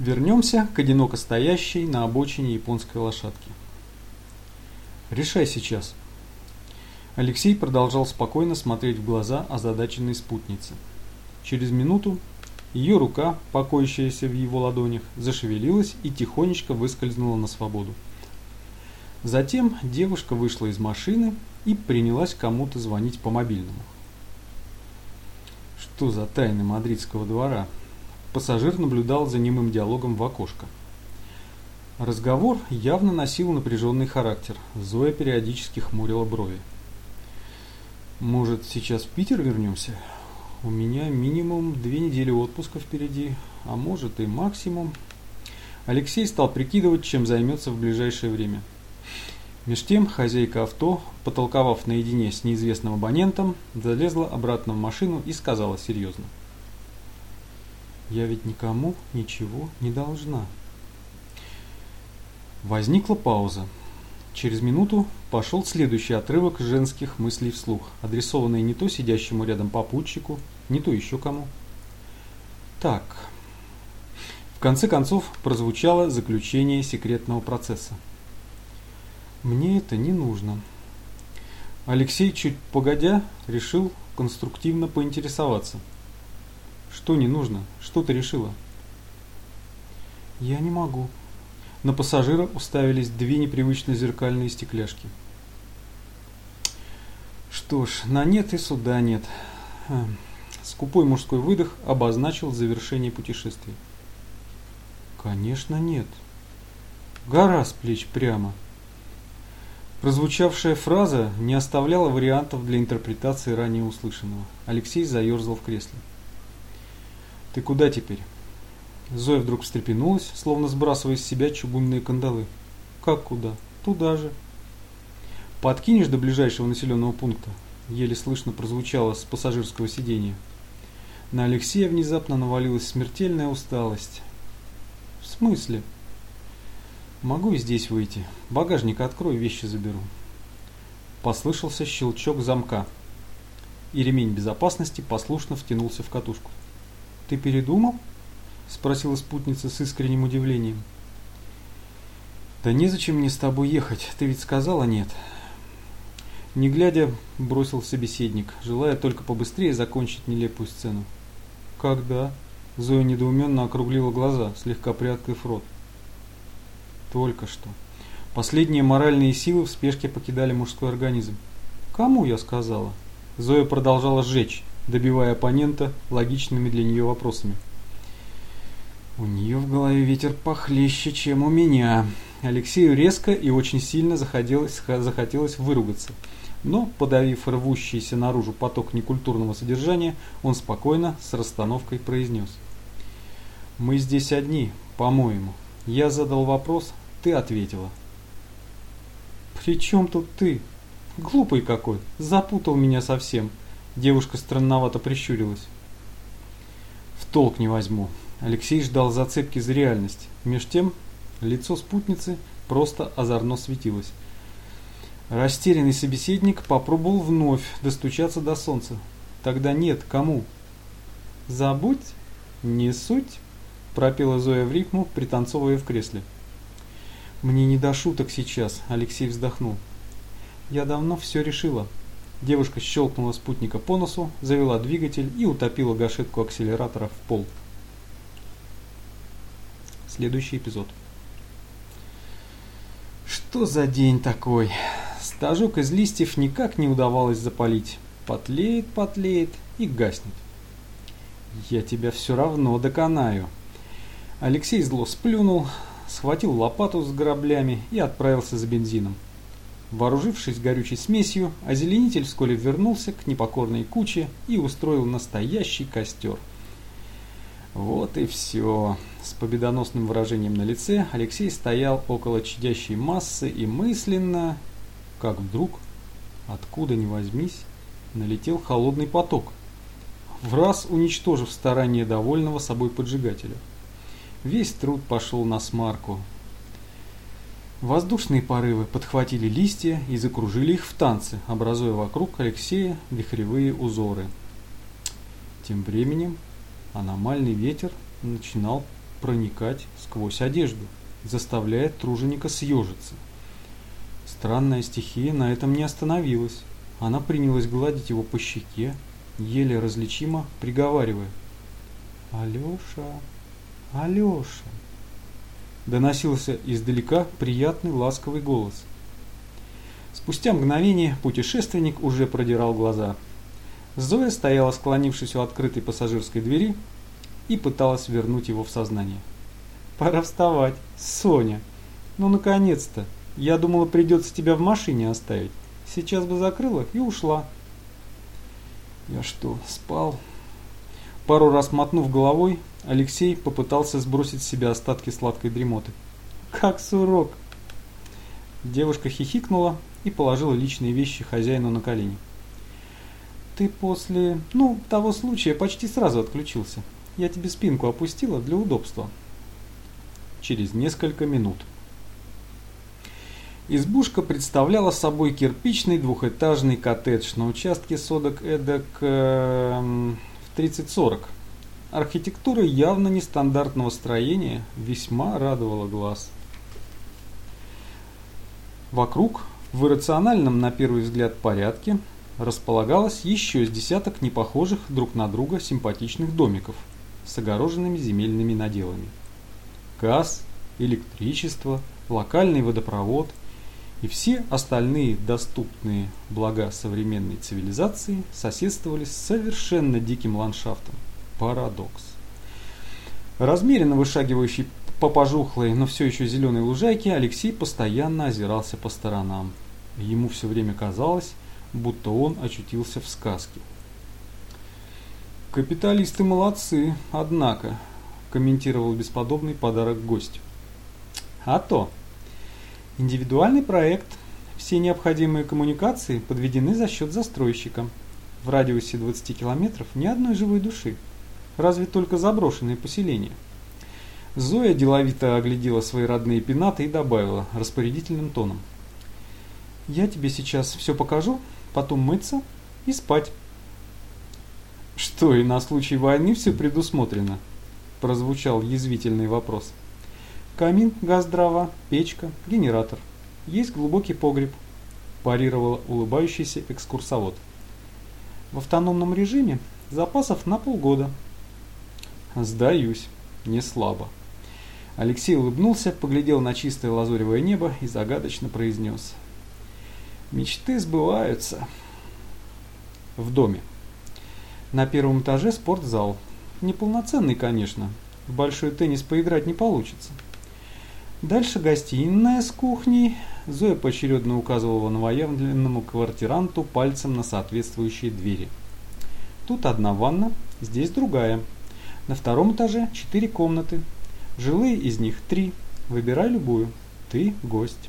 Вернемся к одиноко стоящей на обочине японской лошадке. Решай сейчас. Алексей продолжал спокойно смотреть в глаза озадаченной спутницы. Через минуту ее рука, покоящаяся в его ладонях, зашевелилась и тихонечко выскользнула на свободу. Затем девушка вышла из машины и принялась кому-то звонить по мобильному. Что за тайны мадридского двора? Пассажир наблюдал за немым диалогом в окошко. Разговор явно носил напряженный характер. Зоя периодически хмурила брови. «Может, сейчас в Питер вернемся? У меня минимум две недели отпуска впереди, а может и максимум». Алексей стал прикидывать, чем займется в ближайшее время. Меж тем хозяйка авто, потолковав наедине с неизвестным абонентом, залезла обратно в машину и сказала серьезно. «Я ведь никому ничего не должна». Возникла пауза. Через минуту пошел следующий отрывок женских мыслей вслух, адресованный не то сидящему рядом попутчику, не то еще кому. Так. В конце концов прозвучало заключение секретного процесса. Мне это не нужно. Алексей, чуть погодя, решил конструктивно поинтересоваться. Что не нужно? Что ты решила? Я не могу. На пассажира уставились две непривычные зеркальные стекляшки. Что ж, на нет и суда нет. Хм. Скупой мужской выдох обозначил завершение путешествия. Конечно, нет. Гора с плеч прямо. Прозвучавшая фраза не оставляла вариантов для интерпретации ранее услышанного. Алексей заерзал в кресле. «Ты куда теперь?» Зоя вдруг встрепенулась, словно сбрасывая с себя чугунные кандалы. «Как куда? Туда же». «Подкинешь до ближайшего населенного пункта?» Еле слышно прозвучало с пассажирского сиденья. На Алексея внезапно навалилась смертельная усталость. «В смысле?» «Могу и здесь выйти. Багажник открой, вещи заберу». Послышался щелчок замка, и ремень безопасности послушно втянулся в катушку. «Ты передумал?» – спросила спутница с искренним удивлением. «Да незачем мне с тобой ехать, ты ведь сказала нет». Не глядя, бросил собеседник, желая только побыстрее закончить нелепую сцену. «Когда?» – Зоя недоуменно округлила глаза, слегка приоткрыв рот. «Только что. Последние моральные силы в спешке покидали мужской организм. Кому я сказала?» Зоя продолжала сжечь, добивая оппонента логичными для нее вопросами. У нее в голове ветер похлеще, чем у меня. Алексею резко и очень сильно захотелось, выругаться. Но, подавив рвущийся наружу поток некультурного содержания, он спокойно, с расстановкой произнес. «Мы здесь одни, по-моему. Я задал вопрос, ты ответила». «При чем тут ты? Глупый какой, запутал меня совсем». Девушка странновато прищурилась. «В толк не возьму. Алексей ждал зацепки за реальность. Меж тем, лицо спутницы просто озорно светилось. Растерянный собеседник попробовал вновь достучаться до солнца. Тогда нет, кому? Забудь, не суть, пропела Зоя в рифму, пританцовывая в кресле. Мне не до шуток сейчас, Алексей вздохнул. Я давно все решила. Девушка щелкнула спутника по носу, завела двигатель и утопила гашетку акселератора в пол следующий эпизод. Что за день такой? Стажок из листьев никак не удавалось запалить. Потлеет, потлеет и гаснет. Я тебя все равно доконаю. Алексей зло сплюнул, схватил лопату с граблями и отправился за бензином. Вооружившись горючей смесью, озеленитель вскоре вернулся к непокорной куче и устроил настоящий костер – вот и все. С победоносным выражением на лице Алексей стоял около чадящей массы и мысленно, как вдруг, откуда ни возьмись, налетел холодный поток, в раз уничтожив старание довольного собой поджигателя. Весь труд пошел на смарку. Воздушные порывы подхватили листья и закружили их в танцы, образуя вокруг Алексея вихревые узоры. Тем временем Аномальный ветер начинал проникать сквозь одежду, заставляя труженика съежиться. Странная стихия на этом не остановилась. Она принялась гладить его по щеке, еле различимо приговаривая. «Алеша, Алеша!» Доносился издалека приятный ласковый голос. Спустя мгновение путешественник уже продирал глаза. Зоя стояла, склонившись у открытой пассажирской двери, и пыталась вернуть его в сознание. «Пора вставать, Соня! Ну, наконец-то! Я думала, придется тебя в машине оставить. Сейчас бы закрыла и ушла». «Я что, спал?» Пару раз мотнув головой, Алексей попытался сбросить с себя остатки сладкой дремоты. «Как сурок!» Девушка хихикнула и положила личные вещи хозяину на колени. «Ты после, ну, того случая почти сразу отключился. Я тебе спинку опустила для удобства». Через несколько минут. Избушка представляла собой кирпичный двухэтажный коттедж на участке содок эдак э, 30-40. Архитектура явно нестандартного строения весьма радовала глаз. Вокруг, в иррациональном на первый взгляд порядке, располагалось еще с десяток непохожих друг на друга симпатичных домиков с огороженными земельными наделами. Газ, электричество, локальный водопровод – и все остальные доступные блага современной цивилизации соседствовали с совершенно диким ландшафтом. Парадокс. Размеренно вышагивающий по пожухлой, но все еще зеленой лужайке, Алексей постоянно озирался по сторонам. Ему все время казалось, будто он очутился в сказке. «Капиталисты молодцы, однако», – комментировал бесподобный подарок гость. «А то», Индивидуальный проект. Все необходимые коммуникации подведены за счет застройщика. В радиусе 20 километров ни одной живой души. Разве только заброшенные поселения. Зоя деловито оглядела свои родные пенаты и добавила распорядительным тоном. «Я тебе сейчас все покажу, потом мыться и спать». «Что, и на случай войны все предусмотрено?» прозвучал язвительный вопрос. Камин, газ, дрова, печка, генератор. Есть глубокий погреб, парировал улыбающийся экскурсовод. В автономном режиме запасов на полгода. Сдаюсь, не слабо. Алексей улыбнулся, поглядел на чистое лазуревое небо и загадочно произнес. Мечты сбываются. В доме. На первом этаже спортзал. Неполноценный, конечно. В большой теннис поиграть не получится. Дальше гостиная с кухней. Зоя поочередно указывала новоявленному квартиранту пальцем на соответствующие двери. Тут одна ванна, здесь другая. На втором этаже четыре комнаты. Жилые из них три. Выбирай любую. Ты гость.